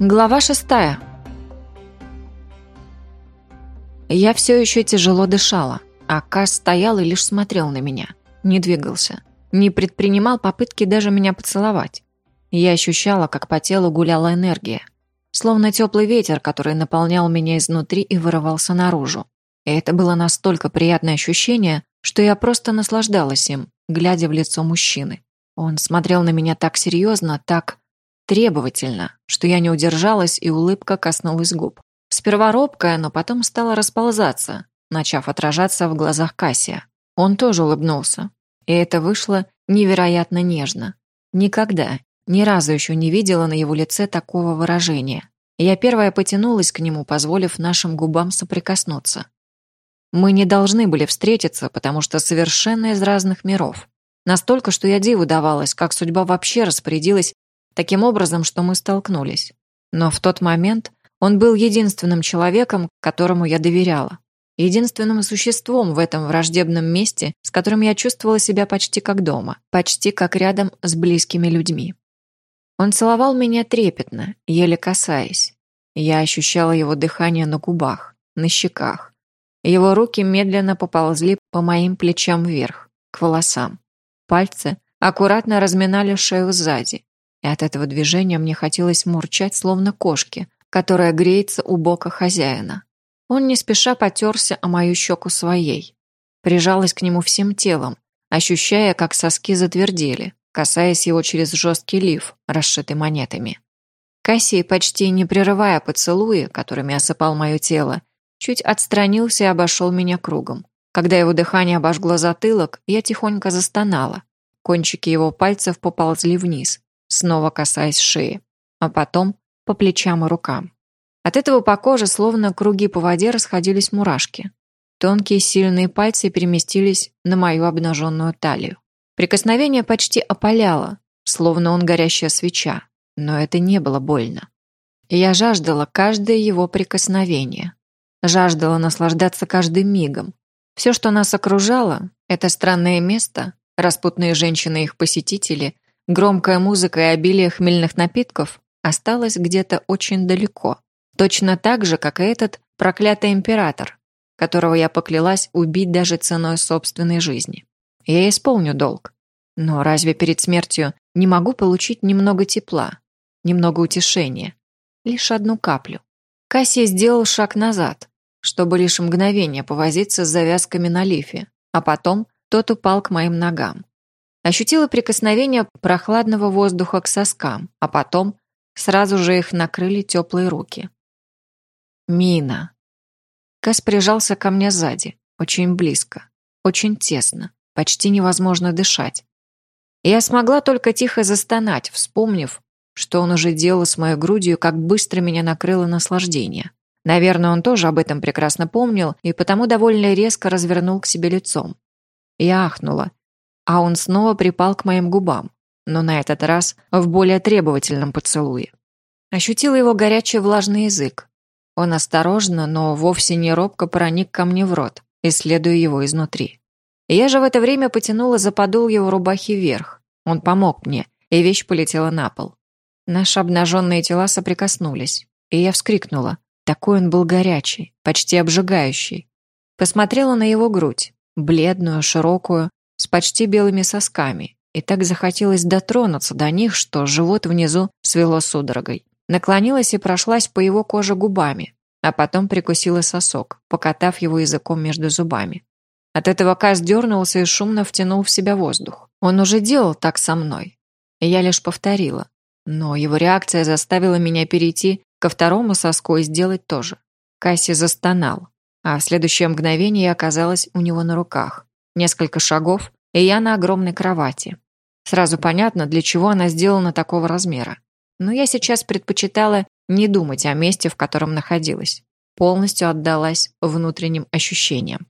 Глава шестая. Я все еще тяжело дышала, а Кас стоял и лишь смотрел на меня. Не двигался. Не предпринимал попытки даже меня поцеловать. Я ощущала, как по телу гуляла энергия. Словно теплый ветер, который наполнял меня изнутри и вырывался наружу. И это было настолько приятное ощущение, что я просто наслаждалась им, глядя в лицо мужчины. Он смотрел на меня так серьезно, так требовательно, что я не удержалась, и улыбка коснулась губ. Сперва робкая, но потом стала расползаться, начав отражаться в глазах Кассия. Он тоже улыбнулся, и это вышло невероятно нежно. Никогда, ни разу еще не видела на его лице такого выражения. Я первая потянулась к нему, позволив нашим губам соприкоснуться. Мы не должны были встретиться, потому что совершенно из разных миров. Настолько, что я диву давалась, как судьба вообще распорядилась таким образом, что мы столкнулись. Но в тот момент он был единственным человеком, которому я доверяла. Единственным существом в этом враждебном месте, с которым я чувствовала себя почти как дома, почти как рядом с близкими людьми. Он целовал меня трепетно, еле касаясь. Я ощущала его дыхание на губах, на щеках. Его руки медленно поползли по моим плечам вверх, к волосам. Пальцы аккуратно разминали шею сзади, и от этого движения мне хотелось мурчать, словно кошки, которая греется у бока хозяина. Он не спеша потерся о мою щеку своей. Прижалась к нему всем телом, ощущая, как соски затвердели, касаясь его через жесткий лиф, расшитый монетами. Кассий, почти не прерывая поцелуи, которыми осыпал мое тело, чуть отстранился и обошел меня кругом. Когда его дыхание обожгло затылок, я тихонько застонала. Кончики его пальцев поползли вниз, снова касаясь шеи, а потом по плечам и рукам. От этого по коже, словно круги по воде, расходились мурашки. Тонкие сильные пальцы переместились на мою обнаженную талию. Прикосновение почти опаляло, словно он горящая свеча, но это не было больно. Я жаждала каждое его прикосновение. Жаждала наслаждаться каждым мигом. Все, что нас окружало, это странное место, распутные женщины и их посетители – Громкая музыка и обилие хмельных напитков осталось где-то очень далеко. Точно так же, как и этот проклятый император, которого я поклялась убить даже ценой собственной жизни. Я исполню долг. Но разве перед смертью не могу получить немного тепла, немного утешения? Лишь одну каплю. Кассий сделал шаг назад, чтобы лишь мгновение повозиться с завязками на лифе, а потом тот упал к моим ногам. Ощутила прикосновение прохладного воздуха к соскам, а потом сразу же их накрыли теплые руки. «Мина». Кэс прижался ко мне сзади, очень близко, очень тесно, почти невозможно дышать. я смогла только тихо застонать, вспомнив, что он уже делал с моей грудью, как быстро меня накрыло наслаждение. Наверное, он тоже об этом прекрасно помнил и потому довольно резко развернул к себе лицом. Я ахнула, а он снова припал к моим губам, но на этот раз в более требовательном поцелуе. Ощутила его горячий влажный язык. Он осторожно, но вовсе не робко проник ко мне в рот, исследуя его изнутри. Я же в это время потянула за подол его рубахи вверх. Он помог мне, и вещь полетела на пол. Наши обнаженные тела соприкоснулись, и я вскрикнула. Такой он был горячий, почти обжигающий. Посмотрела на его грудь, бледную, широкую, с почти белыми сосками, и так захотелось дотронуться до них, что живот внизу свело судорогой. Наклонилась и прошлась по его коже губами, а потом прикусила сосок, покатав его языком между зубами. От этого Каз дернулся и шумно втянул в себя воздух. Он уже делал так со мной. Я лишь повторила. Но его реакция заставила меня перейти ко второму соску и сделать то же. Касси застонал, а в следующее мгновение я оказалась у него на руках. Несколько шагов, и я на огромной кровати. Сразу понятно, для чего она сделана такого размера. Но я сейчас предпочитала не думать о месте, в котором находилась. Полностью отдалась внутренним ощущениям.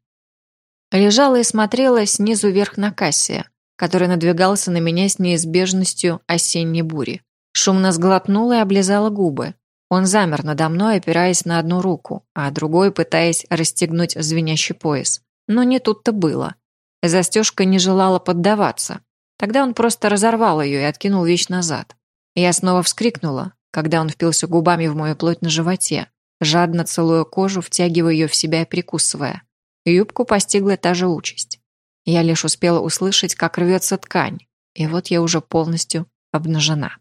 Лежала и смотрела снизу вверх на Кассия, который надвигался на меня с неизбежностью осенней бури. Шумно сглотнула и облизала губы. Он замер надо мной, опираясь на одну руку, а другой пытаясь расстегнуть звенящий пояс. Но не тут-то было. Застежка не желала поддаваться. Тогда он просто разорвал ее и откинул вещь назад. Я снова вскрикнула, когда он впился губами в мою плоть на животе, жадно целуя кожу, втягивая ее в себя и прикусывая. Юбку постигла та же участь. Я лишь успела услышать, как рвется ткань, и вот я уже полностью обнажена.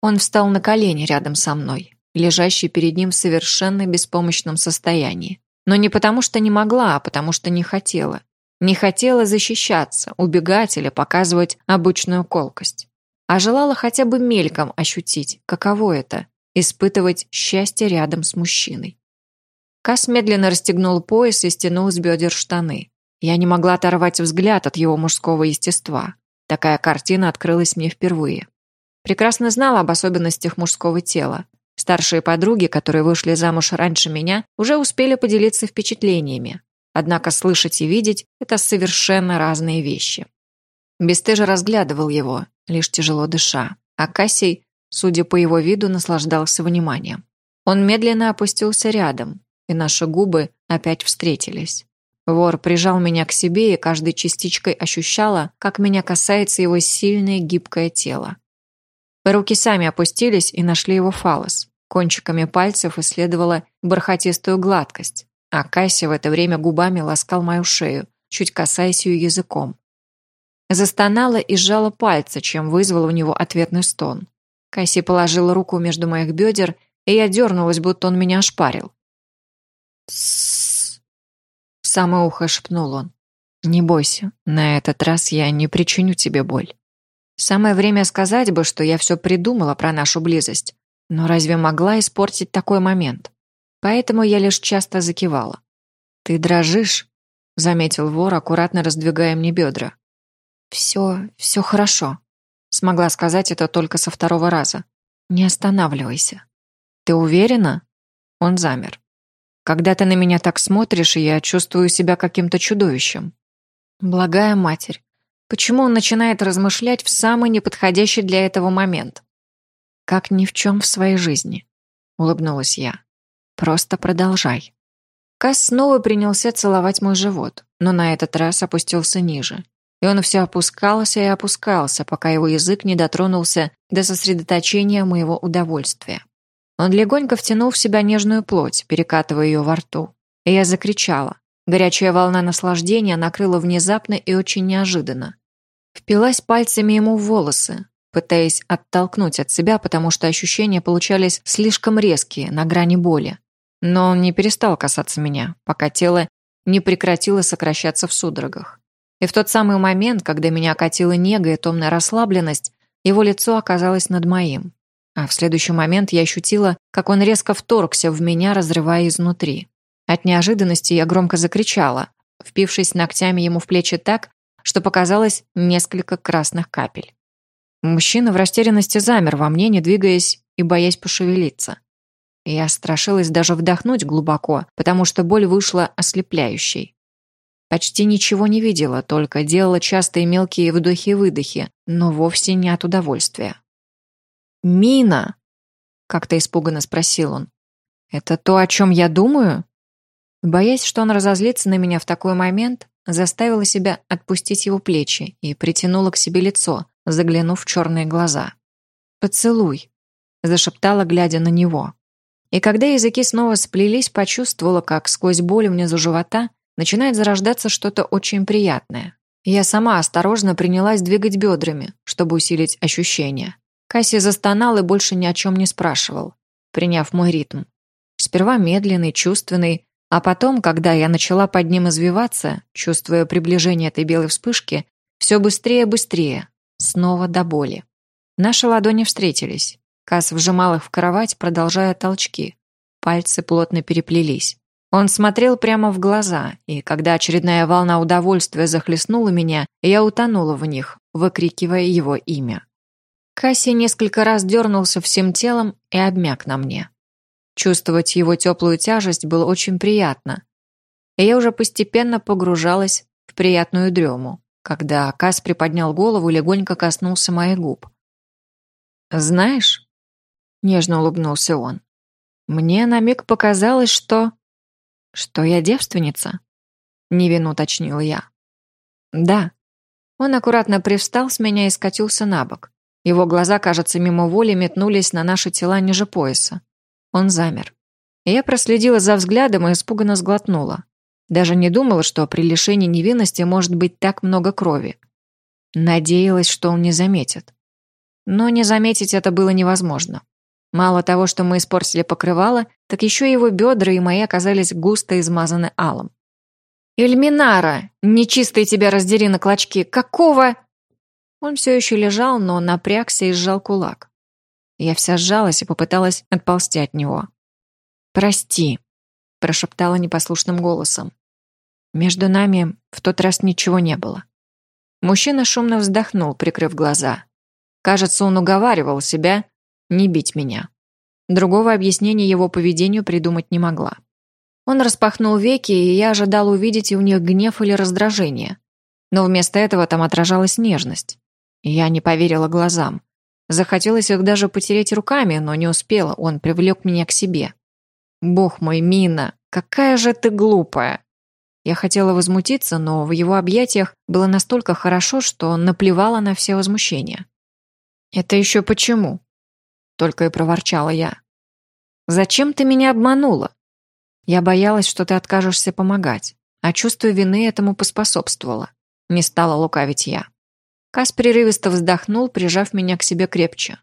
Он встал на колени рядом со мной, лежащий перед ним в совершенно беспомощном состоянии. Но не потому, что не могла, а потому, что не хотела. Не хотела защищаться, убегать или показывать обычную колкость. А желала хотя бы мельком ощутить, каково это – испытывать счастье рядом с мужчиной. Кас медленно расстегнул пояс и стянул с бедер штаны. Я не могла оторвать взгляд от его мужского естества. Такая картина открылась мне впервые. Прекрасно знала об особенностях мужского тела. Старшие подруги, которые вышли замуж раньше меня, уже успели поделиться впечатлениями. Однако слышать и видеть – это совершенно разные вещи. Бестыжа разглядывал его, лишь тяжело дыша, а Кассий, судя по его виду, наслаждался вниманием. Он медленно опустился рядом, и наши губы опять встретились. Вор прижал меня к себе, и каждой частичкой ощущала, как меня касается его сильное гибкое тело. Руки сами опустились и нашли его фалос. Кончиками пальцев исследовала бархатистую гладкость, а Касси в это время губами ласкал мою шею, чуть касаясь ее языком. Застонала и сжала пальцы, чем вызвала у него ответный стон. Касси положила руку между моих бедер, и я дернулась, будто он меня ошпарил. «Тссс!» В самое ухо шепнул он. «Не бойся, на этот раз я не причиню тебе боль». Самое время сказать бы, что я все придумала про нашу близость, но разве могла испортить такой момент? Поэтому я лишь часто закивала. «Ты дрожишь?» — заметил вор, аккуратно раздвигая мне бедра. «Все, все хорошо», — смогла сказать это только со второго раза. «Не останавливайся». «Ты уверена?» Он замер. «Когда ты на меня так смотришь, я чувствую себя каким-то чудовищем». «Благая матерь, Почему он начинает размышлять в самый неподходящий для этого момент? Как ни в чем в своей жизни. Улыбнулась я. Просто продолжай. Кас снова принялся целовать мой живот, но на этот раз опустился ниже. И он все опускался и опускался, пока его язык не дотронулся до сосредоточения моего удовольствия. Он легонько втянул в себя нежную плоть, перекатывая ее во рту. И я закричала. Горячая волна наслаждения накрыла внезапно и очень неожиданно. Впилась пальцами ему в волосы, пытаясь оттолкнуть от себя, потому что ощущения получались слишком резкие, на грани боли. Но он не перестал касаться меня, пока тело не прекратило сокращаться в судорогах. И в тот самый момент, когда меня окатила нега и томная расслабленность, его лицо оказалось над моим. А в следующий момент я ощутила, как он резко вторгся в меня, разрывая изнутри. От неожиданности я громко закричала, впившись ногтями ему в плечи так, что показалось несколько красных капель. Мужчина в растерянности замер во мне, не двигаясь и боясь пошевелиться. Я страшилась даже вдохнуть глубоко, потому что боль вышла ослепляющей. Почти ничего не видела, только делала частые мелкие вдохи-выдохи, но вовсе не от удовольствия. «Мина!» — как-то испуганно спросил он. «Это то, о чем я думаю?» Боясь, что он разозлится на меня в такой момент, заставила себя отпустить его плечи и притянула к себе лицо, заглянув в черные глаза. «Поцелуй», — зашептала, глядя на него. И когда языки снова сплелись, почувствовала, как сквозь боль внизу живота начинает зарождаться что-то очень приятное. Я сама осторожно принялась двигать бедрами, чтобы усилить ощущения. Касси застонал и больше ни о чем не спрашивал, приняв мой ритм. Сперва медленный, чувственный, а потом, когда я начала под ним извиваться, чувствуя приближение этой белой вспышки, все быстрее и быстрее, снова до боли. Наши ладони встретились. Кас вжимал их в кровать, продолжая толчки. Пальцы плотно переплелись. Он смотрел прямо в глаза, и когда очередная волна удовольствия захлестнула меня, я утонула в них, выкрикивая его имя. Касси несколько раз дернулся всем телом и обмяк на мне. Чувствовать его теплую тяжесть было очень приятно. И я уже постепенно погружалась в приятную дрему, когда Кас приподнял голову и легонько коснулся моих губ. «Знаешь?» — нежно улыбнулся он. «Мне на миг показалось, что...» «Что я девственница?» — невинно уточнил я. «Да». Он аккуратно привстал с меня и скатился на бок. Его глаза, кажется, мимо воли метнулись на наши тела ниже пояса. Он замер. Я проследила за взглядом и испуганно сглотнула. Даже не думала, что при лишении невинности может быть так много крови. Надеялась, что он не заметит. Но не заметить это было невозможно. Мало того, что мы испортили покрывало, так еще его бедра и мои оказались густо измазаны алым. «Эльминара! Нечистый тебя раздери на клочки! Какого...» Он все еще лежал, но напрягся и сжал кулак. Я вся сжалась и попыталась отползти от него. «Прости», — прошептала непослушным голосом. Между нами в тот раз ничего не было. Мужчина шумно вздохнул, прикрыв глаза. Кажется, он уговаривал себя не бить меня. Другого объяснения его поведению придумать не могла. Он распахнул веки, и я ожидала увидеть у них гнев или раздражение. Но вместо этого там отражалась нежность. Я не поверила глазам. Захотелось их даже потереть руками, но не успела, он привлек меня к себе. «Бог мой, Мина, какая же ты глупая!» Я хотела возмутиться, но в его объятиях было настолько хорошо, что наплевала на все возмущения. «Это еще почему?» Только и проворчала я. «Зачем ты меня обманула?» Я боялась, что ты откажешься помогать, а чувство вины этому поспособствовало. Не стала лукавить я. Кас прерывисто вздохнул, прижав меня к себе крепче.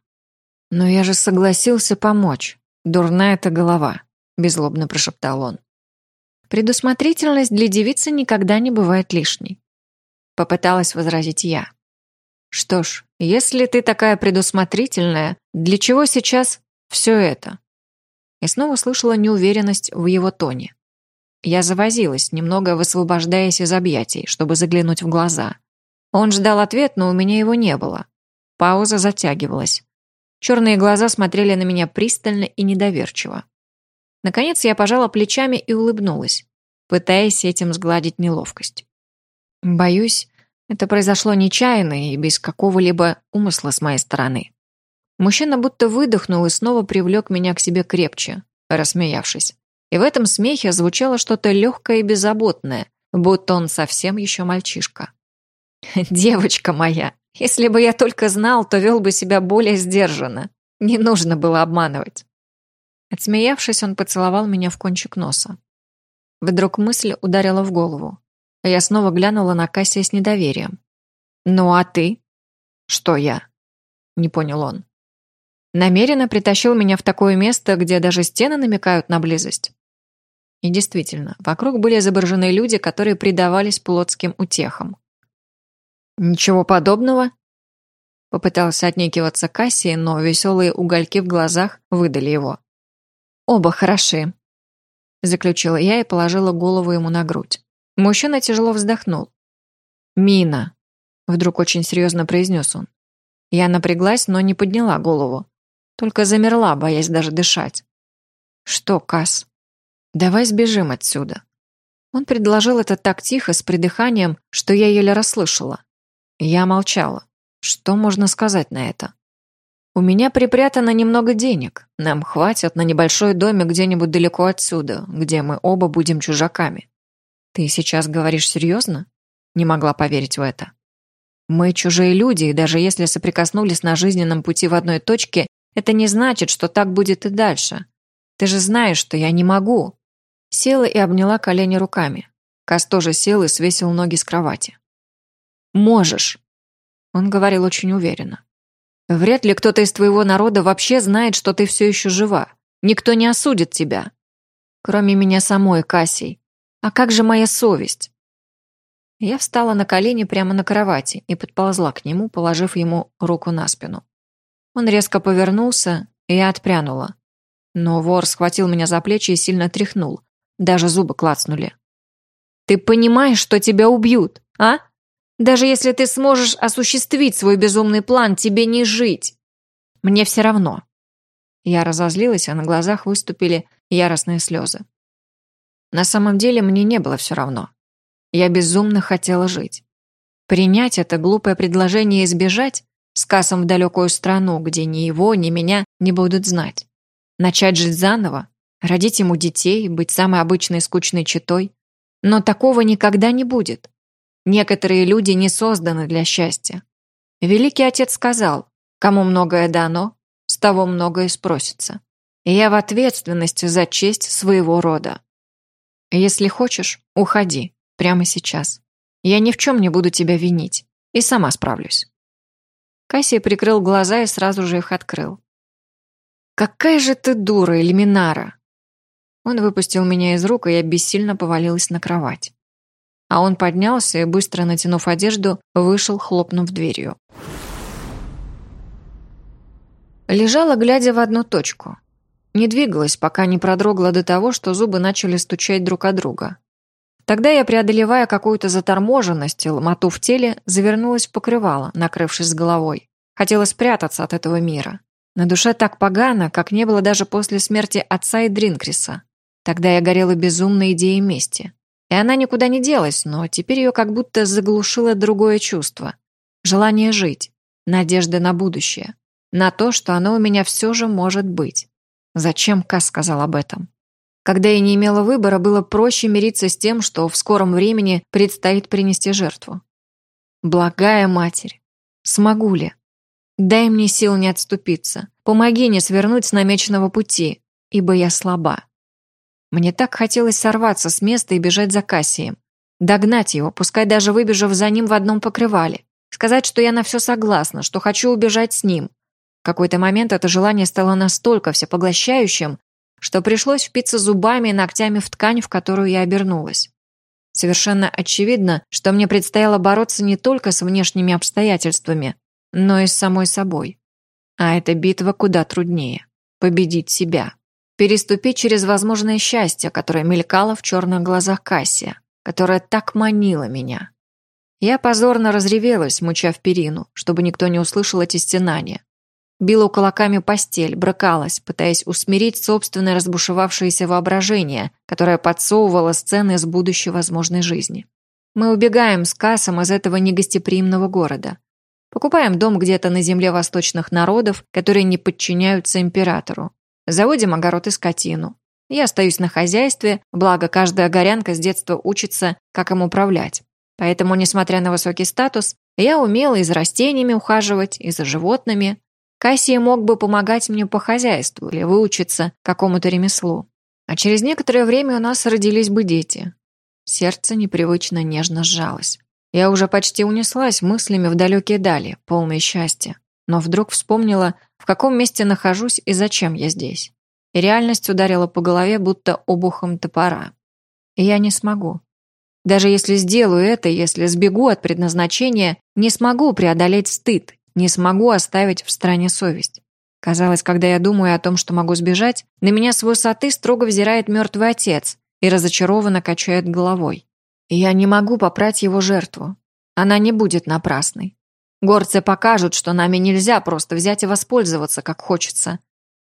«Но я же согласился помочь. Дурная эта голова», — беззлобно прошептал он. «Предусмотрительность для девицы никогда не бывает лишней», — попыталась возразить я. «Что ж, если ты такая предусмотрительная, для чего сейчас все это?» И снова слышала неуверенность в его тоне. Я завозилась, немного высвобождаясь из объятий, чтобы заглянуть в глаза. Он ждал ответ, но у меня его не было. Пауза затягивалась. Черные глаза смотрели на меня пристально и недоверчиво. Наконец я пожала плечами и улыбнулась, пытаясь этим сгладить неловкость. Боюсь, это произошло нечаянно и без какого-либо умысла с моей стороны. Мужчина будто выдохнул и снова привлек меня к себе крепче, рассмеявшись. И в этом смехе звучало что-то легкое и беззаботное, будто он совсем еще мальчишка. «Девочка моя, если бы я только знал, то вел бы себя более сдержанно. Не нужно было обманывать». Отсмеявшись, он поцеловал меня в кончик носа. Вдруг мысль ударила в голову. Я снова глянула на Кассия с недоверием. «Ну а ты?» «Что я?» Не понял он. Намеренно притащил меня в такое место, где даже стены намекают на близость. И действительно, вокруг были изображены люди, которые предавались плотским утехам. «Ничего подобного?» Попытался отнекиваться Кассий, но веселые угольки в глазах выдали его. «Оба хороши», — заключила я и положила голову ему на грудь. Мужчина тяжело вздохнул. «Мина», — вдруг очень серьезно произнес он. Я напряглась, но не подняла голову. Только замерла, боясь даже дышать. «Что, Касс? Давай сбежим отсюда». Он предложил это так тихо, с придыханием, что я еле расслышала. Я молчала. Что можно сказать на это? У меня припрятано немного денег. Нам хватит на небольшой домик где-нибудь далеко отсюда, где мы оба будем чужаками. Ты сейчас говоришь серьезно? Не могла поверить в это. Мы чужие люди, и даже если соприкоснулись на жизненном пути в одной точке, это не значит, что так будет и дальше. Ты же знаешь, что я не могу. Села и обняла колени руками. Кас тоже сел и свесил ноги с кровати. Можешь. Он говорил очень уверенно. Вряд ли кто-то из твоего народа вообще знает, что ты все еще жива. Никто не осудит тебя. Кроме меня самой, Кассий. А как же моя совесть? Я встала на колени прямо на кровати и подползла к нему, положив ему руку на спину. Он резко повернулся, и я отпрянула. Но вор схватил меня за плечи и сильно тряхнул. Даже зубы клацнули. «Ты понимаешь, что тебя убьют, а?» Даже если ты сможешь осуществить свой безумный план, тебе не жить. Мне все равно. Я разозлилась, а на глазах выступили яростные слезы. На самом деле мне не было все равно. Я безумно хотела жить. Принять это глупое предложение и избежать с Касом в далекую страну, где ни его, ни меня не будут знать. Начать жить заново, родить ему детей, быть самой обычной скучной читой. Но такого никогда не будет. Некоторые люди не созданы для счастья. Великий Отец сказал, Кому многое дано, с того многое спросится. И я в ответственности за честь своего рода. Если хочешь, уходи, прямо сейчас. Я ни в чем не буду тебя винить, и сама справлюсь. Кассия прикрыл глаза и сразу же их открыл. «Какая же ты дура, Эльминара!» Он выпустил меня из рук, и я бессильно повалилась на кровать. А он поднялся и, быстро натянув одежду, вышел, хлопнув дверью. Лежала, глядя в одну точку. Не двигалась, пока не продрогла до того, что зубы начали стучать друг от друга. Тогда я, преодолевая какую-то заторможенность и ломоту в теле, завернулась в покрывало, накрывшись с головой. Хотела спрятаться от этого мира. На душе так погано, как не было даже после смерти отца и Дринкриса. Тогда я горела безумной идеей мести. И она никуда не делась, но теперь ее как будто заглушило другое чувство. Желание жить, надежда на будущее, на то, что оно у меня все же может быть. Зачем Кас сказал об этом? Когда я не имела выбора, было проще мириться с тем, что в скором времени предстоит принести жертву. Благая Матерь, смогу ли? Дай мне сил не отступиться. Помоги не свернуть с намеченного пути, ибо я слаба. Мне так хотелось сорваться с места и бежать за Кассием. Догнать его, пускай даже выбежав за ним в одном покрывале. Сказать, что я на все согласна, что хочу убежать с ним. В какой-то момент это желание стало настолько всепоглощающим, что пришлось впиться зубами и ногтями в ткань, в которую я обернулась. Совершенно очевидно, что мне предстояло бороться не только с внешними обстоятельствами, но и с самой собой. А эта битва куда труднее. Победить себя. Переступить через возможное счастье, которое мелькало в черных глазах Кассия, которое так манило меня. Я позорно разревелась, муча в перину, чтобы никто не услышал эти стенания. Била кулаками постель, брыкалась, пытаясь усмирить собственное разбушевавшееся воображение, которое подсовывало сцены из будущей возможной жизни. Мы убегаем с Кассом из этого негостеприимного города. Покупаем дом где-то на земле восточных народов, которые не подчиняются императору. Заводим огород и скотину. Я остаюсь на хозяйстве, благо каждая горянка с детства учится, как им управлять. Поэтому, несмотря на высокий статус, я умела и за растениями ухаживать, и за животными, Кассия мог бы помогать мне по хозяйству или выучиться какому-то ремеслу. А через некоторое время у нас родились бы дети. Сердце непривычно нежно сжалось. Я уже почти унеслась мыслями в далекие дали, полные счастья. Но вдруг вспомнила, в каком месте нахожусь и зачем я здесь. И реальность ударила по голове, будто обухом топора. И я не смогу. Даже если сделаю это, если сбегу от предназначения, не смогу преодолеть стыд, не смогу оставить в стране совесть. Казалось, когда я думаю о том, что могу сбежать, на меня с высоты строго взирает мертвый отец и разочарованно качает головой. И я не могу попрать его жертву. Она не будет напрасной. Горцы покажут, что нами нельзя просто взять и воспользоваться, как хочется.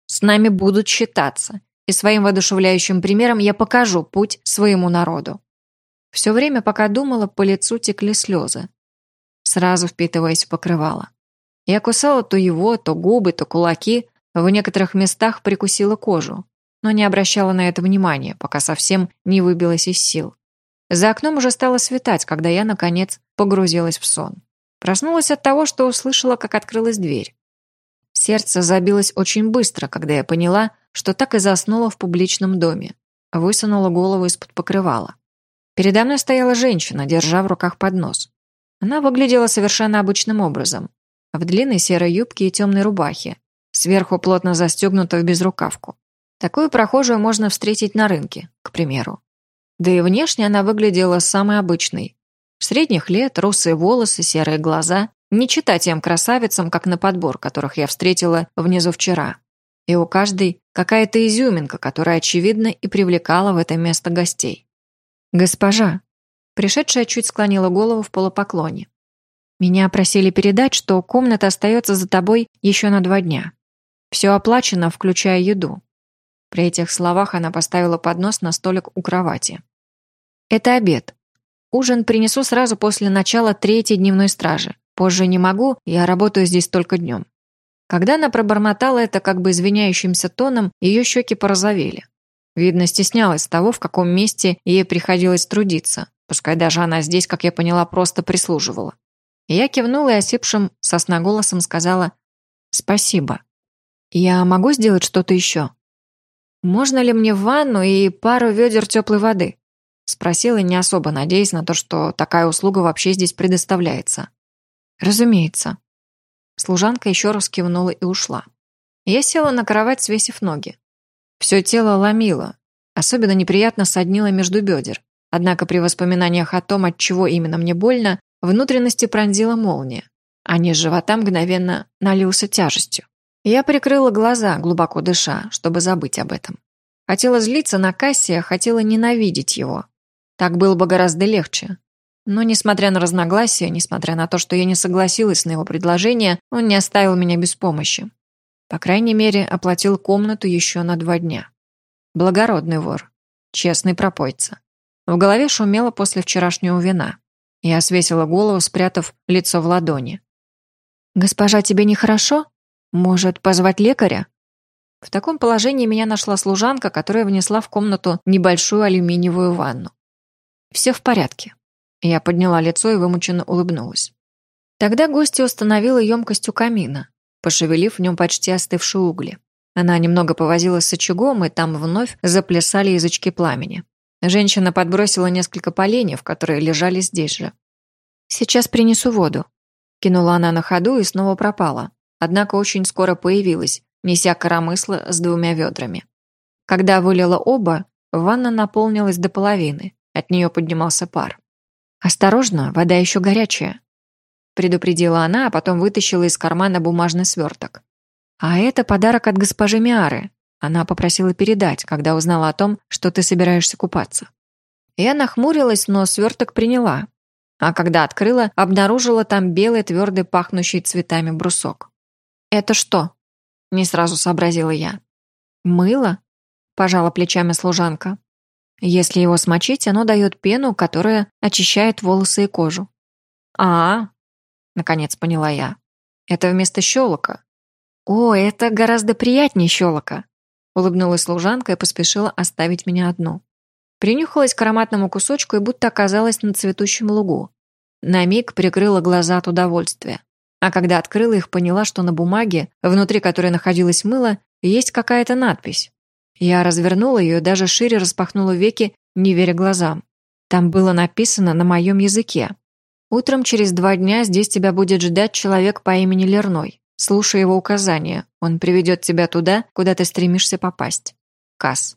С нами будут считаться, и своим воодушевляющим примером я покажу путь своему народу. Все время, пока думала, по лицу текли слезы, сразу впитываясь в покрывало. Я кусала то его, то губы, то кулаки, в некоторых местах прикусила кожу, но не обращала на это внимания, пока совсем не выбилась из сил. За окном уже стало светать, когда я, наконец, погрузилась в сон. Проснулась от того, что услышала, как открылась дверь. Сердце забилось очень быстро, когда я поняла, что так и заснула в публичном доме. Высунула голову из-под покрывала. Передо мной стояла женщина, держа в руках поднос. Она выглядела совершенно обычным образом в длинной серой юбке и темной рубахе, сверху плотно застегнута в безрукавку. Такую прохожую можно встретить на рынке, к примеру. Да и внешне она выглядела самой обычной. Средних лет, русые волосы, серые глаза, не читать тем красавицам, как на подбор, которых я встретила внизу вчера. И у каждой какая-то изюминка, которая очевидно и привлекала в это место гостей. «Госпожа!» Пришедшая чуть склонила голову в полупоклоне. Меня просили передать, что комната остается за тобой еще на два дня. Все оплачено, включая еду». При этих словах она поставила поднос на столик у кровати. «Это обед. Ужин принесу сразу после начала третьей дневной стражи. Позже не могу, я работаю здесь только днем». Когда она пробормотала это как бы извиняющимся тоном, ее щеки порозовели. Видно, стеснялась того, в каком месте ей приходилось трудиться, пускай даже она здесь, как я поняла, просто прислуживала. Я кивнула и осипшим сосноголосом сказала Спасибо. Я могу сделать что-то еще? Можно ли мне ванну и пару ведер теплой воды? Спросила, не особо надеясь на то, что такая услуга вообще здесь предоставляется. Разумеется. Служанка еще раз кивнула и ушла. Я села на кровать, свесив ноги. Все тело ломило, особенно неприятно соднило между бедер. Однако при воспоминаниях о том, от чего именно мне больно, внутренности пронзила молния, а низ живота мгновенно налился тяжестью. Я прикрыла глаза, глубоко дыша, чтобы забыть об этом. Хотела злиться на Кассия, хотела ненавидеть его. Так было бы гораздо легче. Но, несмотря на разногласия, несмотря на то, что я не согласилась на его предложение, он не оставил меня без помощи. По крайней мере, оплатил комнату еще на два дня. Благородный вор. Честный пропойца. В голове шумело после вчерашнего вина. Я свесила голову, спрятав лицо в ладони. «Госпожа, тебе нехорошо? Может, позвать лекаря?» В таком положении меня нашла служанка, которая внесла в комнату небольшую алюминиевую ванну. «Все в порядке». Я подняла лицо и вымученно улыбнулась. Тогда гостья установила емкость у камина, пошевелив в нем почти остывшие угли. Она немного повозилась с очагом, и там вновь заплясали язычки пламени. Женщина подбросила несколько поленьев, которые лежали здесь же. «Сейчас принесу воду», — кинула она на ходу и снова пропала. Однако очень скоро появилась, неся коромысло с двумя ведрами. Когда вылила оба, ванна наполнилась до половины, от нее поднимался пар. «Осторожно, вода еще горячая», — предупредила она, а потом вытащила из кармана бумажный сверток. «А это подарок от госпожи Миары. Она попросила передать, когда узнала о том, что ты собираешься купаться». Я нахмурилась, но сверток приняла. А когда открыла, обнаружила там белый, твердый, пахнущий цветами брусок. «Это что?» — не сразу сообразила я. «Мыло?» — пожала плечами служанка. Если его смочить, оно дает пену, которая очищает волосы и кожу. а, -а, -а наконец поняла я. Это вместо щелока. О, это гораздо приятнее щелока. Улыбнулась служанка и поспешила оставить меня одну. Принюхалась к ароматному кусочку и будто оказалась на цветущем лугу. На миг прикрыла глаза от удовольствия. А когда открыла их, поняла, что на бумаге, внутри которой находилось мыло, есть какая-то надпись. Я развернула ее и даже шире распахнула веки, не веря глазам. Там было написано на моем языке. «Утром через два дня здесь тебя будет ждать человек по имени Лерной. Слушай его указания. Он приведет тебя туда, куда ты стремишься попасть. Касс».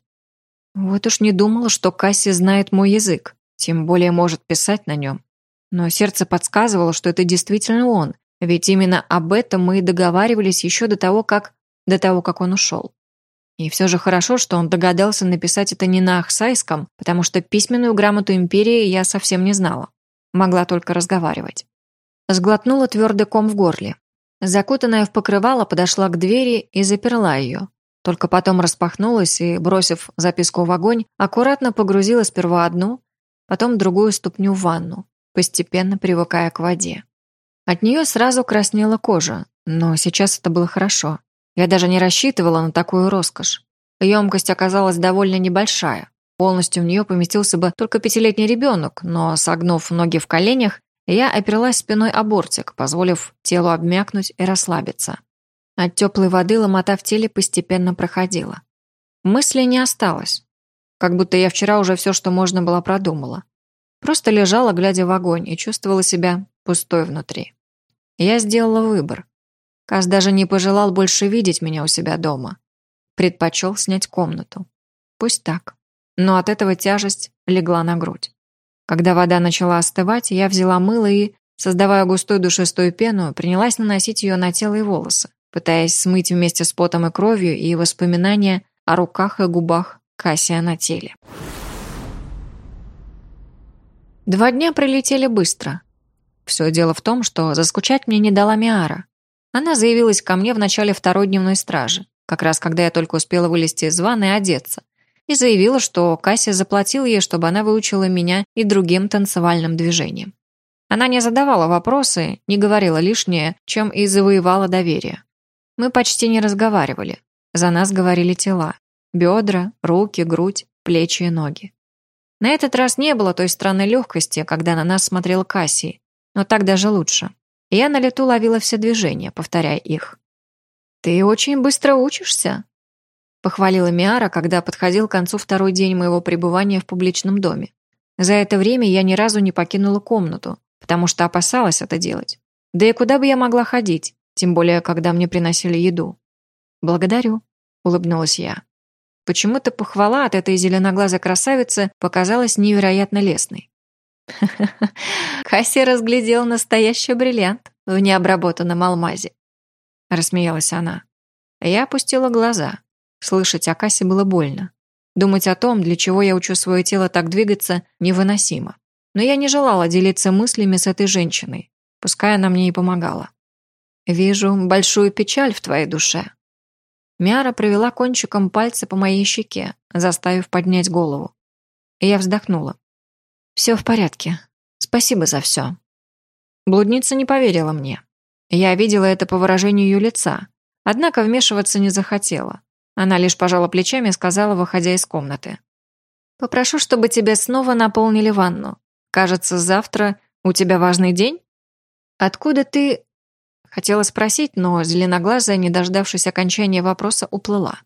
Вот уж не думала, что Касси знает мой язык, тем более может писать на нем. Но сердце подсказывало, что это действительно он, ведь именно об этом мы и договаривались еще до того, как... до того, как он ушел. И все же хорошо, что он догадался написать это не на ахсайском, потому что письменную грамоту империи я совсем не знала. Могла только разговаривать. Сглотнула твердый ком в горле. Закутанная в покрывало, подошла к двери и заперла ее. Только потом распахнулась и, бросив записку в огонь, аккуратно погрузила сперва одну, потом другую ступню в ванну, постепенно привыкая к воде. От нее сразу краснела кожа, но сейчас это было хорошо. Я даже не рассчитывала на такую роскошь. Емкость оказалась довольно небольшая. Полностью в нее поместился бы только пятилетний ребенок, но, согнув ноги в коленях, я оперлась спиной о бортик, позволив телу обмякнуть и расслабиться. От теплой воды ломота в теле постепенно проходила. Мысли не осталось. Как будто я вчера уже все, что можно было, продумала. Просто лежала, глядя в огонь, и чувствовала себя пустой внутри. Я сделала выбор. Каз даже не пожелал больше видеть меня у себя дома. Предпочел снять комнату. Пусть так. Но от этого тяжесть легла на грудь. Когда вода начала остывать, я взяла мыло и, создавая густую душистую пену, принялась наносить ее на тело и волосы, пытаясь смыть вместе с потом и кровью и воспоминания о руках и губах Кассия на теле. Два дня пролетели быстро. Все дело в том, что заскучать мне не дала Миара. Она заявилась ко мне в начале второй дневной стражи, как раз когда я только успела вылезти из ванны и одеться, и заявила, что Кася заплатила ей, чтобы она выучила меня и другим танцевальным движениям. Она не задавала вопросы, не говорила лишнее, чем и завоевала доверие. Мы почти не разговаривали. За нас говорили тела. Бедра, руки, грудь, плечи и ноги. На этот раз не было той странной легкости, когда на нас смотрел Кассий, но так даже лучше. Я на лету ловила все движения, повторяя их. «Ты очень быстро учишься», — похвалила Миара, когда подходил к концу второй день моего пребывания в публичном доме. За это время я ни разу не покинула комнату, потому что опасалась это делать. Да и куда бы я могла ходить, тем более, когда мне приносили еду. «Благодарю», — улыбнулась я. Почему-то похвала от этой зеленоглазой красавицы показалась невероятно лестной. Кассия разглядел настоящий бриллиант в необработанном алмазе. Рассмеялась она. Я опустила глаза. Слышать о Кассе было больно. Думать о том, для чего я учу свое тело так двигаться, невыносимо. Но я не желала делиться мыслями с этой женщиной, пускай она мне и помогала. «Вижу большую печаль в твоей душе». Мяра провела кончиком пальца по моей щеке, заставив поднять голову. И я вздохнула. «Все в порядке. Спасибо за все». Блудница не поверила мне. Я видела это по выражению ее лица, однако вмешиваться не захотела. Она лишь пожала плечами и сказала, выходя из комнаты. «Попрошу, чтобы тебе снова наполнили ванну. Кажется, завтра у тебя важный день?» «Откуда ты...» Хотела спросить, но зеленоглазая, не дождавшись окончания вопроса, уплыла.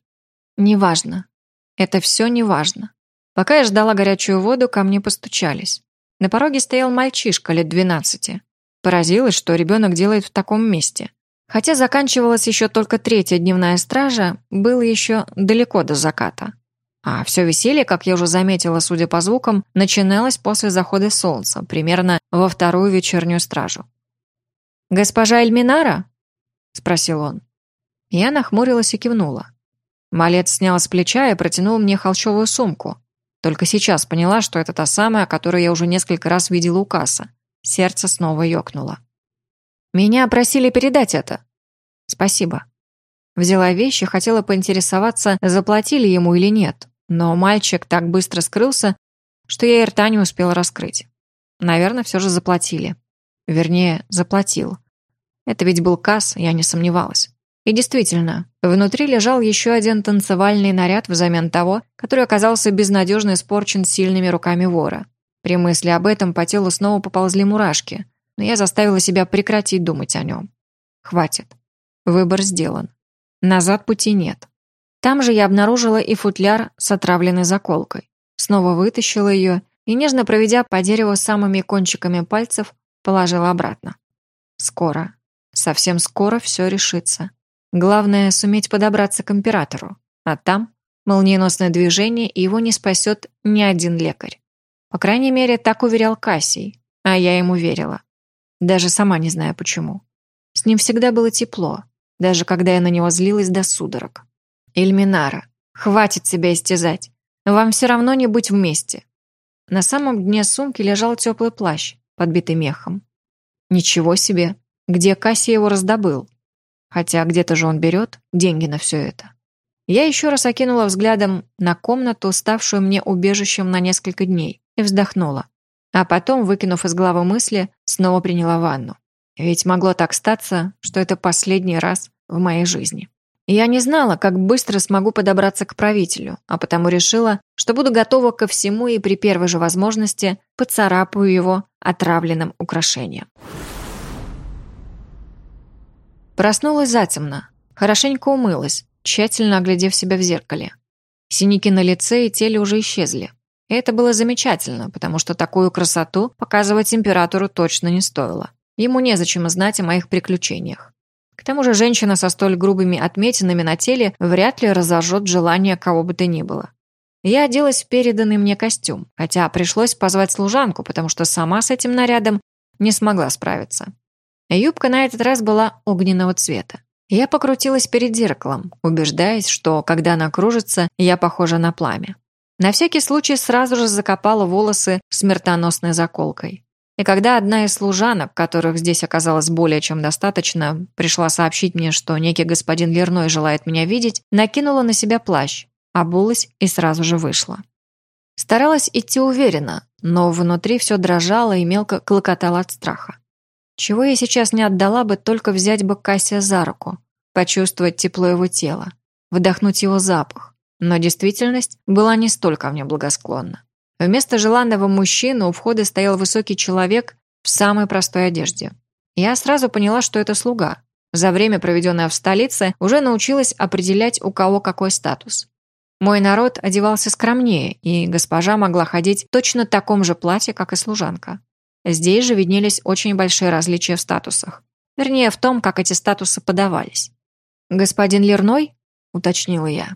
«Неважно. Это все неважно. Пока я ждала горячую воду, ко мне постучались. На пороге стоял мальчишка лет двенадцати. Поразилась, что ребенок делает в таком месте. Хотя заканчивалась еще только третья дневная стража, было еще далеко до заката. А все веселье, как я уже заметила, судя по звукам, начиналось после захода солнца, примерно во вторую вечернюю стражу. «Госпожа Эльминара?» – спросил он. Я нахмурилась и кивнула. Малец снял с плеча и протянул мне холщовую сумку. Только сейчас поняла, что это та самая, которую я уже несколько раз видела у касса. Сердце снова ёкнуло. «Меня просили передать это». «Спасибо». Взяла вещи, хотела поинтересоваться, заплатили ему или нет, но мальчик так быстро скрылся, что я и рта не успела раскрыть. Наверное, все же заплатили. Вернее, заплатил. Это ведь был касс, я не сомневалась. И действительно, внутри лежал еще один танцевальный наряд взамен того, который оказался безнадежно испорчен сильными руками вора. При мысли об этом по телу снова поползли мурашки, но я заставила себя прекратить думать о нем. Хватит. Выбор сделан. Назад пути нет. Там же я обнаружила и футляр с отравленной заколкой. Снова вытащила ее и, нежно проведя по дереву самыми кончиками пальцев, положила обратно. Скоро, совсем скоро все решится. Главное — суметь подобраться к императору, а там молниеносное движение, и его не спасет ни один лекарь. По крайней мере, так уверял Кассий, а я ему верила. Даже сама не знаю почему. С ним всегда было тепло, даже когда я на него злилась до судорог. «Эльминара, хватит себя истязать. Вам все равно не быть вместе». На самом дне сумки лежал теплый плащ, подбитый мехом. Ничего себе, где Кассий его раздобыл? Хотя где-то же он берет деньги на все это. Я еще раз окинула взглядом на комнату, ставшую мне убежищем на несколько дней, и вздохнула. А потом, выкинув из головы мысли, снова приняла ванну. Ведь могло так статься, что это последний раз в моей жизни. Я не знала, как быстро смогу подобраться к правителю, а потому решила, что буду готова ко всему и при первой же возможности поцарапаю его отравленным украшением. Проснулась затемно, хорошенько умылась, тщательно оглядев себя в зеркале. Синяки на лице и теле уже исчезли. И это было замечательно, потому что такую красоту показывать императору точно не стоило. Ему незачем знать о моих приключениях. К тому же женщина со столь грубыми отметинами на теле вряд ли разожжет желание кого бы то ни было. Я оделась в переданный мне костюм, хотя пришлось позвать служанку, потому что сама с этим нарядом не смогла справиться. Юбка на этот раз была огненного цвета. Я покрутилась перед зеркалом, убеждаясь, что, когда она кружится, я похожа на пламя. На всякий случай сразу же закопала волосы смертоносной заколкой. И когда одна из служанок, которых здесь оказалось более чем достаточно, пришла сообщить мне, что некий господин Лерной желает меня видеть, накинула на себя плащ, обулась и сразу же вышла. Старалась идти уверенно, но внутри все дрожало и мелко клокотало от страха. Чего я сейчас не отдала бы, только взять бы Кассия за руку, почувствовать тепло его тела, вдохнуть его запах. Но действительность была не столько мне благосклонна. Вместо желанного мужчины у входа стоял высокий человек в самой простой одежде. Я сразу поняла, что это слуга. За время, проведенное в столице, уже научилась определять, у кого какой статус. Мой народ одевался скромнее, и госпожа могла ходить точно в таком же платье, как и служанка. Здесь же виднелись очень большие различия в статусах. Вернее, в том, как эти статусы подавались. «Господин Лерной?» – уточнила я.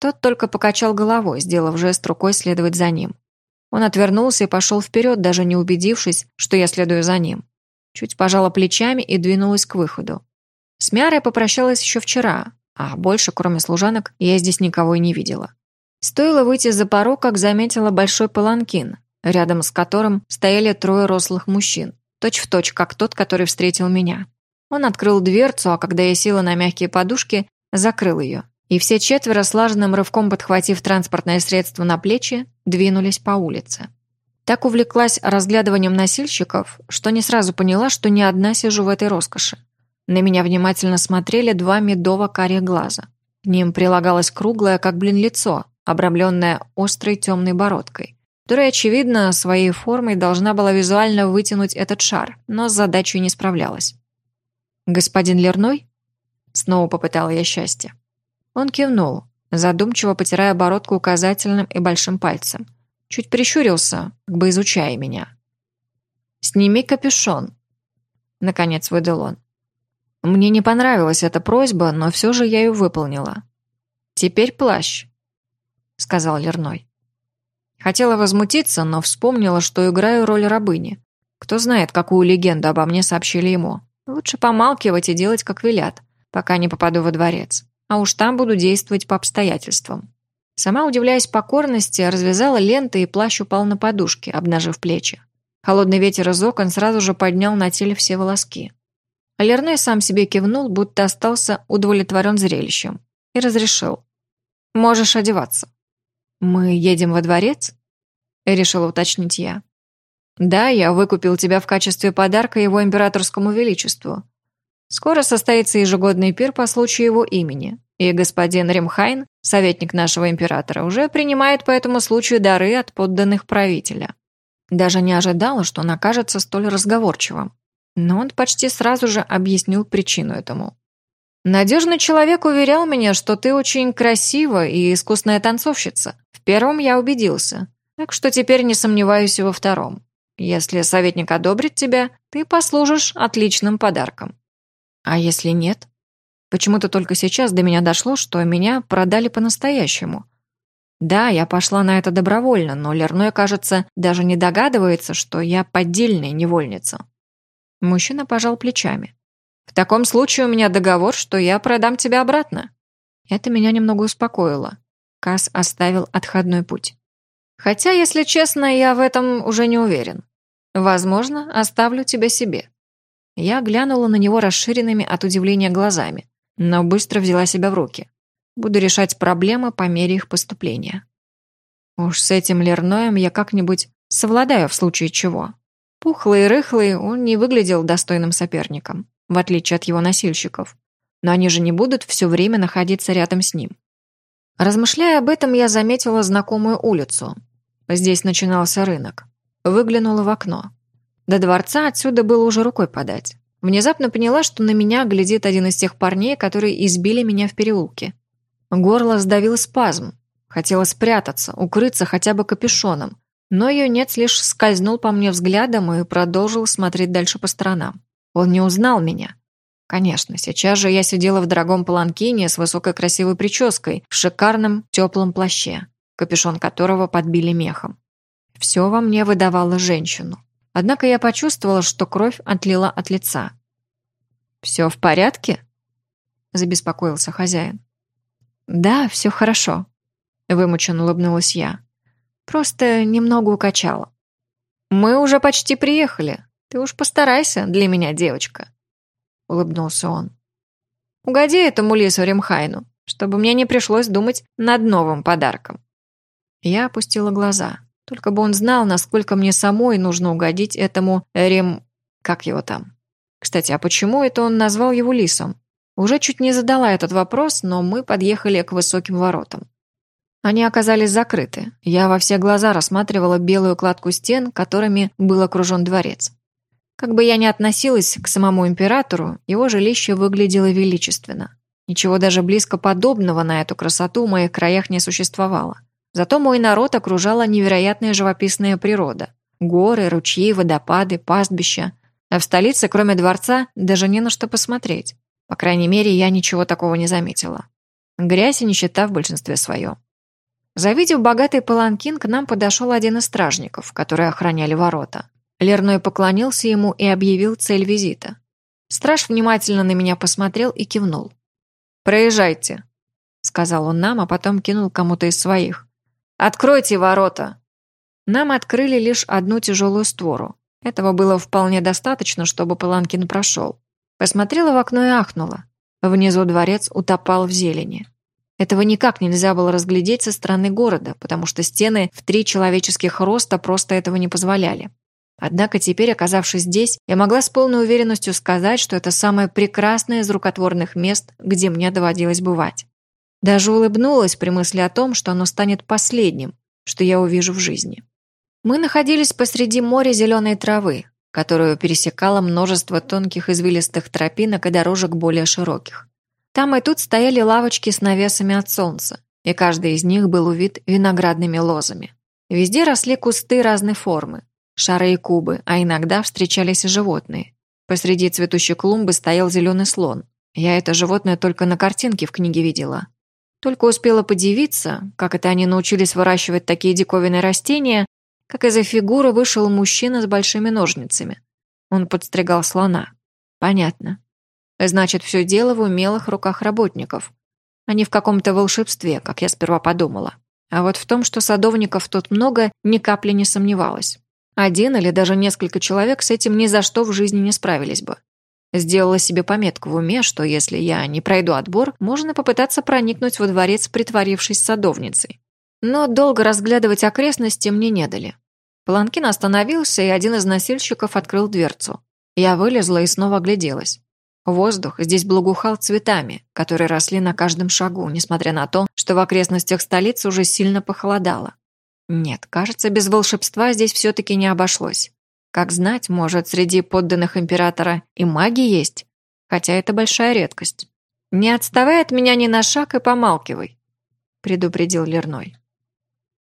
Тот только покачал головой, сделав жест рукой следовать за ним. Он отвернулся и пошел вперед, даже не убедившись, что я следую за ним. Чуть пожала плечами и двинулась к выходу. С Мярой попрощалась еще вчера, а больше, кроме служанок, я здесь никого и не видела. Стоило выйти за порог, как заметила большой паланкин, рядом с которым стояли трое рослых мужчин, точь-в-точь, точь, как тот, который встретил меня. Он открыл дверцу, а когда я села на мягкие подушки, закрыл ее. И все четверо, слаженным рывком подхватив транспортное средство на плечи, двинулись по улице. Так увлеклась разглядыванием носильщиков, что не сразу поняла, что не одна сижу в этой роскоши. На меня внимательно смотрели два медово-карих глаза. К ним прилагалось круглое, как блин, лицо, обрамленное острой темной бородкой, которая, очевидно, своей формой должна была визуально вытянуть этот шар, но с задачей не справлялась. «Господин Лерной?» Снова попытала я счастье. Он кивнул, задумчиво потирая бородку указательным и большим пальцем. Чуть прищурился, как бы изучая меня. «Сними капюшон», — наконец выдал он. Мне не понравилась эта просьба, но все же я ее выполнила. «Теперь плащ», — сказал Лерной. Хотела возмутиться, но вспомнила, что играю роль рабыни. Кто знает, какую легенду обо мне сообщили ему. Лучше помалкивать и делать, как велят, пока не попаду во дворец. А уж там буду действовать по обстоятельствам. Сама, удивляясь покорности, развязала ленты и плащ упал на подушке, обнажив плечи. Холодный ветер из окон сразу же поднял на теле все волоски. Алерной сам себе кивнул, будто остался удовлетворен зрелищем, и разрешил. «Можешь одеваться». «Мы едем во дворец?» — решила уточнить я. «Да, я выкупил тебя в качестве подарка его императорскому величеству. Скоро состоится ежегодный пир по случаю его имени, и господин Ремхайн, советник нашего императора, уже принимает по этому случаю дары от подданных правителя. Даже не ожидала, что он окажется столь разговорчивым но он почти сразу же объяснил причину этому. «Надежный человек уверял меня, что ты очень красива и искусная танцовщица. В первом я убедился, так что теперь не сомневаюсь и во втором. Если советник одобрит тебя, ты послужишь отличным подарком. А если нет? Почему-то только сейчас до меня дошло, что меня продали по-настоящему. Да, я пошла на это добровольно, но Лерной, кажется, даже не догадывается, что я поддельная невольница. Мужчина пожал плечами. «В таком случае у меня договор, что я продам тебя обратно». Это меня немного успокоило. Кас оставил отходной путь. Хотя, если честно, я в этом уже не уверен. Возможно, оставлю тебя себе. Я глянула на него расширенными от удивления глазами, но быстро взяла себя в руки. Буду решать проблемы по мере их поступления. Уж с этим Лерноем я как-нибудь совладаю в случае чего. Пухлый и рыхлый, он не выглядел достойным соперником, в отличие от его носильщиков. Но они же не будут все время находиться рядом с ним. Размышляя об этом, я заметила знакомую улицу. Здесь начинался рынок. Выглянула в окно. До дворца отсюда было уже рукой подать. Внезапно поняла, что на меня глядит один из тех парней, которые избили меня в переулке. Горло сдавил спазм. Хотела спрятаться, укрыться хотя бы капюшоном, но юнец лишь скользнул по мне взглядом и продолжил смотреть дальше по сторонам. Он не узнал меня. Конечно, сейчас же я сидела в дорогом паланкине с высокой красивой прической, в шикарном теплом плаще, капюшон которого подбили мехом. Все во мне выдавало женщину. Однако я почувствовала, что кровь отлила от лица. «Все в порядке?» – забеспокоился хозяин. «Да, все хорошо», – вымученно улыбнулась я. Просто немного укачала. «Мы уже почти приехали. Ты уж постарайся для меня, девочка», — улыбнулся он. «Угоди этому лису Ремхайну, чтобы мне не пришлось думать над новым подарком». Я опустила глаза. Только бы он знал, насколько мне самой нужно угодить этому Рем... Как его там? Кстати, а почему это он назвал его лисом? Уже чуть не задала этот вопрос, но мы подъехали к высоким воротам. Они оказались закрыты. Я во все глаза рассматривала белую кладку стен, которыми был окружен дворец. Как бы я ни относилась к самому императору, его жилище выглядело величественно. Ничего даже близко подобного на эту красоту в моих краях не существовало. Зато мой народ окружала невероятная живописная природа. Горы, ручьи, водопады, пастбища. А в столице, кроме дворца, даже не на что посмотреть. По крайней мере, я ничего такого не заметила. Грязь и нищета в большинстве своем. Завидев богатый паланкин, к нам подошел один из стражников, которые охраняли ворота. Лерной поклонился ему и объявил цель визита. Страж внимательно на меня посмотрел и кивнул. «Проезжайте», — сказал он нам, а потом кинул кому-то из своих. «Откройте ворота!» Нам открыли лишь одну тяжелую створу. Этого было вполне достаточно, чтобы Паланкин прошел. Посмотрела в окно и ахнула. Внизу дворец утопал в зелени. Этого никак нельзя было разглядеть со стороны города, потому что стены в три человеческих роста просто этого не позволяли. Однако теперь, оказавшись здесь, я могла с полной уверенностью сказать, что это самое прекрасное из рукотворных мест, где мне доводилось бывать. Даже улыбнулась при мысли о том, что оно станет последним, что я увижу в жизни. Мы находились посреди моря зеленой травы, которую пересекало множество тонких извилистых тропинок и дорожек более широких. Там и тут стояли лавочки с навесами от солнца, и каждый из них был увит виноградными лозами. Везде росли кусты разной формы, шары и кубы, а иногда встречались и животные. Посреди цветущей клумбы стоял зеленый слон. Я это животное только на картинке в книге видела. Только успела подивиться, как это они научились выращивать такие диковинные растения, как из-за фигуры вышел мужчина с большими ножницами. Он подстригал слона. Понятно. Значит, все дело в умелых руках работников, а не в каком-то волшебстве, как я сперва подумала. А вот в том, что садовников тут много, ни капли не сомневалась. Один или даже несколько человек с этим ни за что в жизни не справились бы. Сделала себе пометку в уме, что если я не пройду отбор, можно попытаться проникнуть во дворец, притворившись садовницей. Но долго разглядывать окрестности мне не дали. Паланкин остановился, и один из носильщиков открыл дверцу. Я вылезла и снова огляделась. Воздух здесь благоухал цветами, которые росли на каждом шагу, несмотря на то, что в окрестностях столицы уже сильно похолодало. Нет, кажется, без волшебства здесь все-таки не обошлось. Как знать, может, среди подданных императора и маги есть, хотя это большая редкость. «Не отставай от меня ни на шаг и помалкивай», — предупредил Лерной.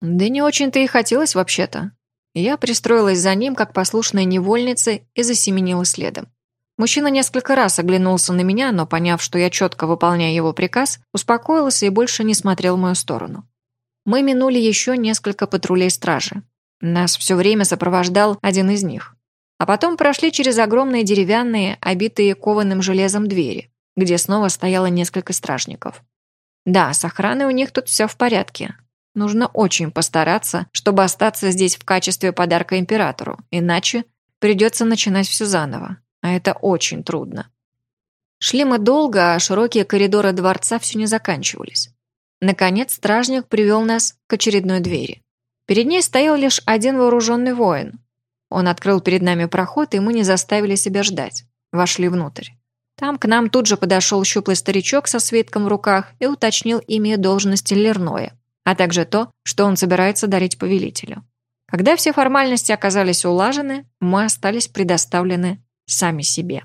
Да не очень-то и хотелось вообще-то. Я пристроилась за ним, как послушная невольница, и засеменила следом. Мужчина несколько раз оглянулся на меня, но, поняв, что я четко выполняю его приказ, успокоился и больше не смотрел в мою сторону мы минули еще несколько патрулей стражи. Нас все время сопровождал один из них. А потом прошли через огромные деревянные, обитые кованым железом двери, где снова стояло несколько стражников. Да, с охраной у них тут все в порядке. Нужно очень постараться, чтобы остаться здесь в качестве подарка императору, иначе придется начинать все заново, а это очень трудно. Шли мы долго, а широкие коридоры дворца все не заканчивались. Наконец стражник привел нас к очередной двери. Перед ней стоял лишь один вооруженный воин. Он открыл перед нами проход, и мы не заставили себя ждать. Вошли внутрь. Там к нам тут же подошел щуплый старичок со свитком в руках и уточнил имя должности Лерноя, а также то, что он собирается дарить повелителю. Когда все формальности оказались улажены, мы остались предоставлены сами себе.